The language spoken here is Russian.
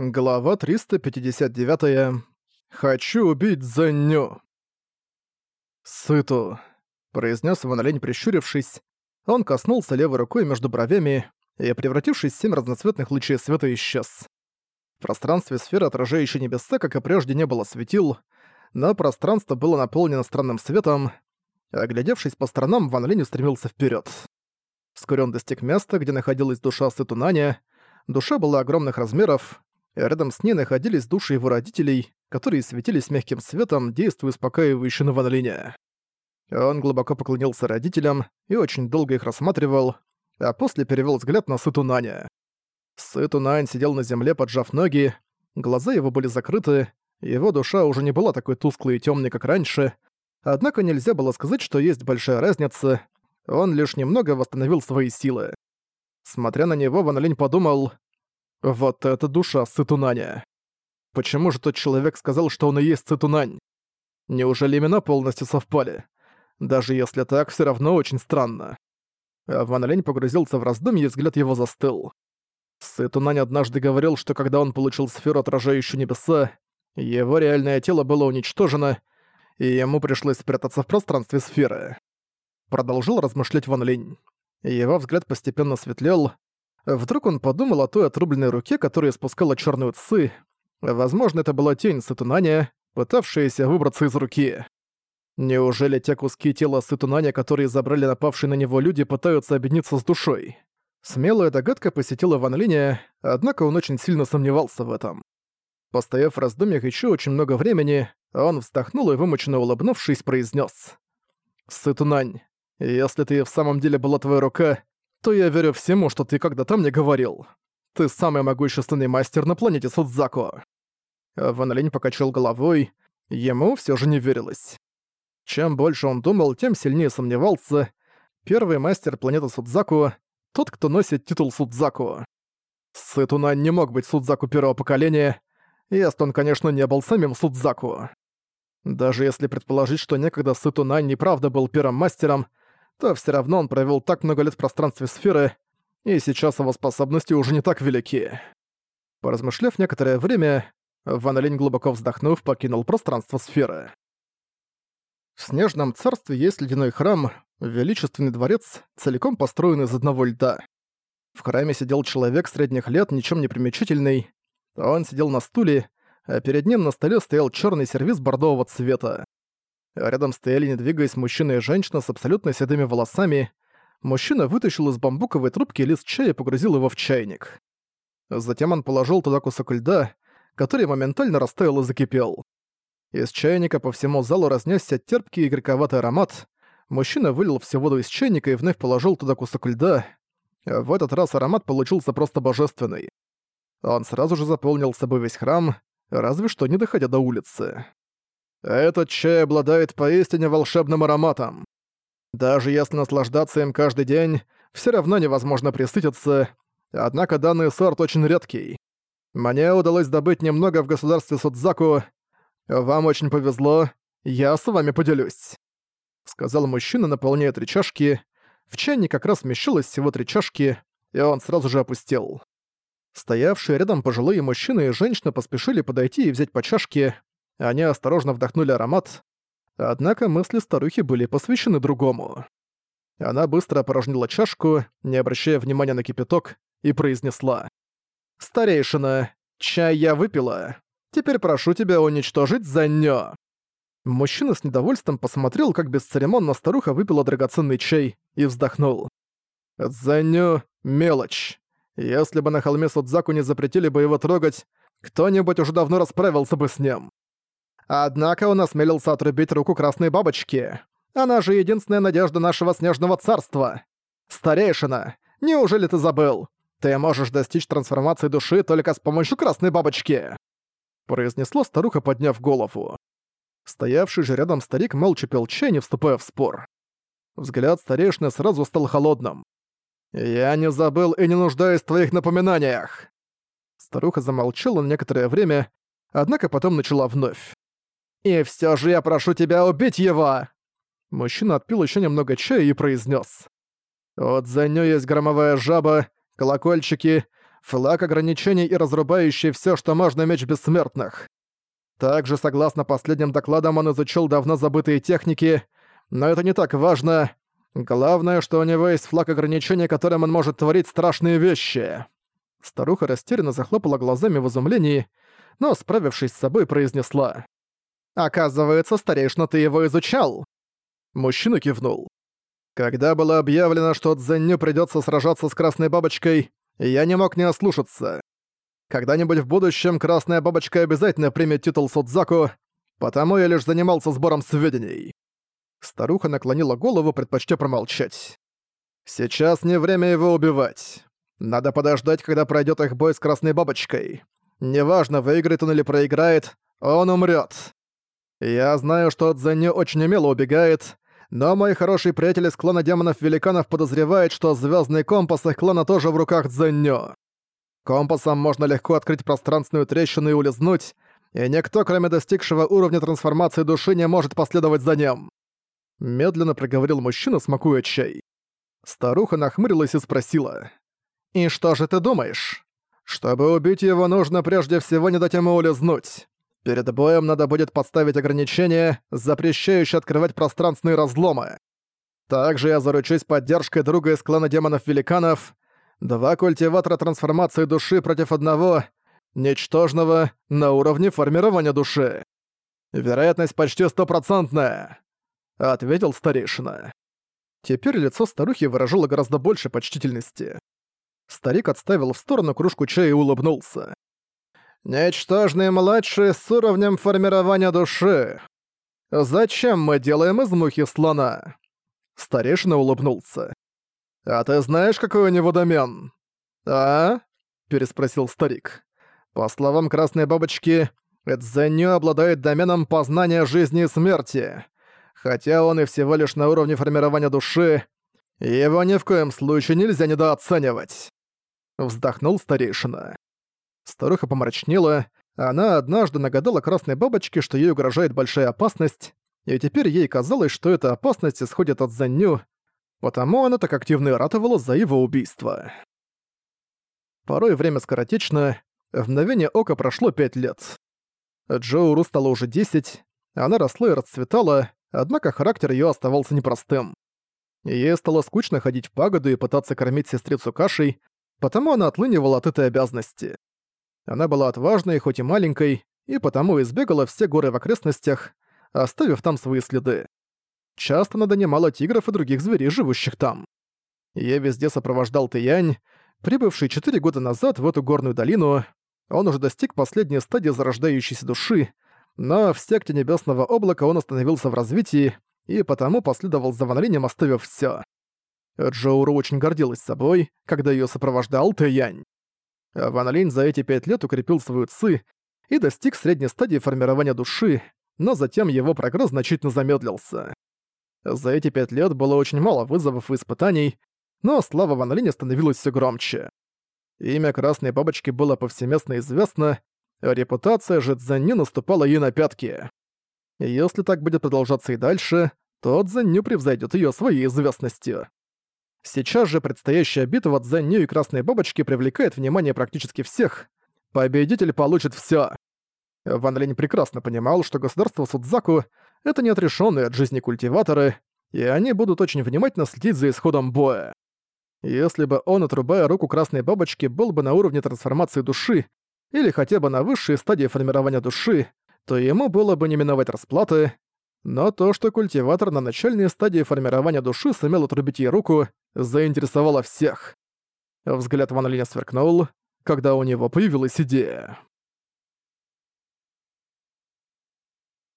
Глава 359. «Хочу убить Зэнню». «Сыту», — произнес Ван Лень, прищурившись. Он коснулся левой рукой между бровями и, превратившись в семь разноцветных лучей света, исчез. В пространстве сферы, отражающей небеса, как и прежде, не было светил, но пространство было наполнено странным светом. Оглядевшись по сторонам, Ван Лень устремился вперед. Вскоре он достиг места, где находилась душа Сытунаня. Душа была огромных размеров, Рядом с ней находились души его родителей, которые светились мягким светом, действуя успокаивающе на Ван. Он глубоко поклонился родителям и очень долго их рассматривал, а после перевел взгляд на Сыту Наня. Сыту Нань сидел на земле, поджав ноги, глаза его были закрыты, его душа уже не была такой тусклой и темной, как раньше, однако нельзя было сказать, что есть большая разница, он лишь немного восстановил свои силы. Смотря на него, Ван подумал, вот это душа Сытунаня. Почему же тот человек сказал, что он и есть Сытунань? Неужели имена полностью совпали? Даже если так, все равно очень странно. Ван Лень погрузился в раздумье, и взгляд его застыл. Сытунань однажды говорил, что когда он получил сферу, отражающую небеса, его реальное тело было уничтожено, и ему пришлось спрятаться в пространстве сферы. Продолжил размышлять Ван Линь. Его взгляд постепенно светлел, Вдруг он подумал о той отрубленной руке, которая спускала черную цы. Возможно, это была тень Сатунаня, пытавшаяся выбраться из руки. Неужели те куски тела Сатунаня, которые забрали напавшие на него люди, пытаются объединиться с душой? Смелая догадка посетила Ван Линя, однако он очень сильно сомневался в этом. Постояв в раздумьях еще очень много времени, он вздохнул и, вымученно улыбнувшись, произнес: «Сытунань, если ты в самом деле была твоя рука, то я верю всему, что ты когда-то мне говорил. Ты самый могущественный мастер на планете Судзако». Ван покачал головой, ему все же не верилось. Чем больше он думал, тем сильнее сомневался. Первый мастер планеты Судзаку — тот, кто носит титул Судзаку. Сытуна не мог быть Судзаку первого поколения, если он, конечно, не был самим Судзаку. Даже если предположить, что некогда Сытуна неправда был первым мастером, то все равно он провел так много лет в пространстве сферы, и сейчас его способности уже не так велики. Поразмышляв некоторое время, Ван Линь, глубоко вздохнув, покинул пространство сферы. В Снежном царстве есть ледяной храм, величественный дворец, целиком построен из одного льда. В храме сидел человек средних лет, ничем не примечательный. Он сидел на стуле, а перед ним на столе стоял черный сервиз бордового цвета. Рядом стояли, не двигаясь, мужчина и женщина с абсолютно седыми волосами. Мужчина вытащил из бамбуковой трубки лист чая и погрузил его в чайник. Затем он положил туда кусок льда, который моментально растаял и закипел. Из чайника по всему залу разнесся терпкий и горьковатый аромат. Мужчина вылил всю воду из чайника и вновь положил туда кусок льда. В этот раз аромат получился просто божественный. Он сразу же заполнил собой весь храм, разве что не доходя до улицы. Этот чай обладает поистине волшебным ароматом. Даже если наслаждаться им каждый день, все равно невозможно присытиться, однако данный сорт очень редкий. Мне удалось добыть немного в государстве Судзаку. Вам очень повезло, я с вами поделюсь», — сказал мужчина, наполняя три чашки. В чайник как раз вмещалось всего три чашки, и он сразу же опустел. Стоявшие рядом пожилые мужчины и женщина поспешили подойти и взять по чашке, они осторожно вдохнули аромат, однако мысли старухи были посвящены другому. Она быстро опорожнила чашку, не обращая внимания на кипяток, и произнесла. «Старейшина, чай я выпила. Теперь прошу тебя уничтожить Занё». Мужчина с недовольством посмотрел, как бесцеремонно старуха выпила драгоценный чай, и вздохнул. «Заню — мелочь. Если бы на холме Судзаку не запретили бы его трогать, кто-нибудь уже давно расправился бы с ним. Однако он осмелился отрубить руку Красной Бабочки. Она же единственная надежда нашего Снежного Царства. Старейшина, неужели ты забыл? Ты можешь достичь трансформации души только с помощью Красной Бабочки!» Произнесла старуха, подняв голову. Стоявший же рядом старик молча пил чай, не вступая в спор. Взгляд старейшины сразу стал холодным. «Я не забыл и не нуждаюсь в твоих напоминаниях!» Старуха замолчала на некоторое время, однако потом начала вновь. «И все же я прошу тебя убить его!» Мужчина отпил еще немного чая и произнес: «Вот за ней есть громовая жаба, колокольчики, флаг ограничений и разрубающий все, что можно меч бессмертных. Также, согласно последним докладам, он изучил давно забытые техники, но это не так важно. Главное, что у него есть флаг ограничения, которым он может творить страшные вещи. Старуха растерянно захлопала глазами в изумлении, но, справившись с собой, произнесла. «Оказывается, старейшина, ты его изучал!» Мужчина кивнул. Когда было объявлено, что Цзэнью придётся сражаться с Красной Бабочкой, я не мог не ослушаться. Когда-нибудь в будущем Красная Бабочка обязательно примет титул Судзаку, потому я лишь занимался сбором сведений. Старуха наклонила голову, предпочтя промолчать. Сейчас не время его убивать. Надо подождать, когда пройдет их бой с Красной Бабочкой. Неважно, выиграет он или проиграет, он умрет. Я знаю, что Цзэнью очень умело убегает, но мой хороший приятель из клана демонов-великанов подозревает, что звездный компас их клана тоже в руках Цзэнью. Компасом можно легко открыть пространственную трещину и улизнуть, и никто, кроме достигшего уровня трансформации души, не может последовать за ним. Медленно проговорил мужчина, смакуя чай. Старуха нахмурилась и спросила. «И что же ты думаешь? Чтобы убить его, нужно прежде всего не дать ему улизнуть. Перед боем надо будет подставить ограничения, запрещающие открывать пространственные разломы. Также я заручусь поддержкой друга из клана демонов-великанов. Два культиватора трансформации души против одного, ничтожного, на уровне формирования души. Вероятность почти стопроцентная ответил старейшина. Теперь лицо старухи выражало гораздо больше почтительности. Старик отставил в сторону кружку чая и улыбнулся. «Ничтожные младшие с уровнем формирования души. Зачем мы делаем из мухи слона?» Старейшина улыбнулся. «А ты знаешь, какой у него домен?» «А?» — переспросил старик. «По словам Красной Бабочки, Эдзенью обладает доменом познания жизни и смерти. Хотя он и всего лишь на уровне формирования души, его ни в коем случае нельзя недооценивать. Вздохнул старейшина. Старуха помрачнела, она однажды нагадала красной бабочке, что ей угрожает большая опасность, и теперь ей казалось, что эта опасность исходит от Заню, потому она так активно и ратовала за его убийство. Порой время скоротечно, в мгновение ока прошло пять лет. Джоуру стало уже десять, она росла и расцветала, однако характер её оставался непростым. Ей стало скучно ходить в пагоду и пытаться кормить сестрицу кашей, потому она отлынивала от этой обязанности. Она была отважной, хоть и маленькой, и потому избегала все горы в окрестностях, оставив там свои следы. Часто она донимала тигров и других зверей, живущих там. Её везде сопровождал Тэянь, прибывший четыре года назад в эту горную долину. Он уже достиг последней стадии зарождающейся души, но в секте Небесного Облака он остановился в развитии и потому последовал за Ван Линем, оставив всё. Джоуру очень гордилась собой, когда её сопровождал Тэянь. Ван Линь за эти пять лет укрепил свою ци и достиг средней стадии формирования души, но затем его прогресс значительно замедлился. За эти пять лет было очень мало вызовов и испытаний, но слава Ван Линя становилась всё громче. Имя Красной Бабочки было повсеместно известно, Репутация же Цзэнью наступала ей на пятки. Если так будет продолжаться и дальше, то Цзэнью превзойдет ее своей известностью. Сейчас же предстоящая битва Цзэнью и Красной Бабочки привлекает внимание практически всех. Победитель получит всё. Ван Линь прекрасно понимал, что государство Судзаку — это неотрешенные от жизни культиваторы, и они будут очень внимательно следить за исходом боя. Если бы он, отрубая руку Красной Бабочки, был бы на уровне трансформации души, или хотя бы на высшей стадии формирования души, то ему было бы не миновать расплаты, но то, что культиватор на начальной стадии формирования души сумел отрубить ей руку, заинтересовало всех. Взгляд Ван Линя сверкнул, когда у него появилась идея.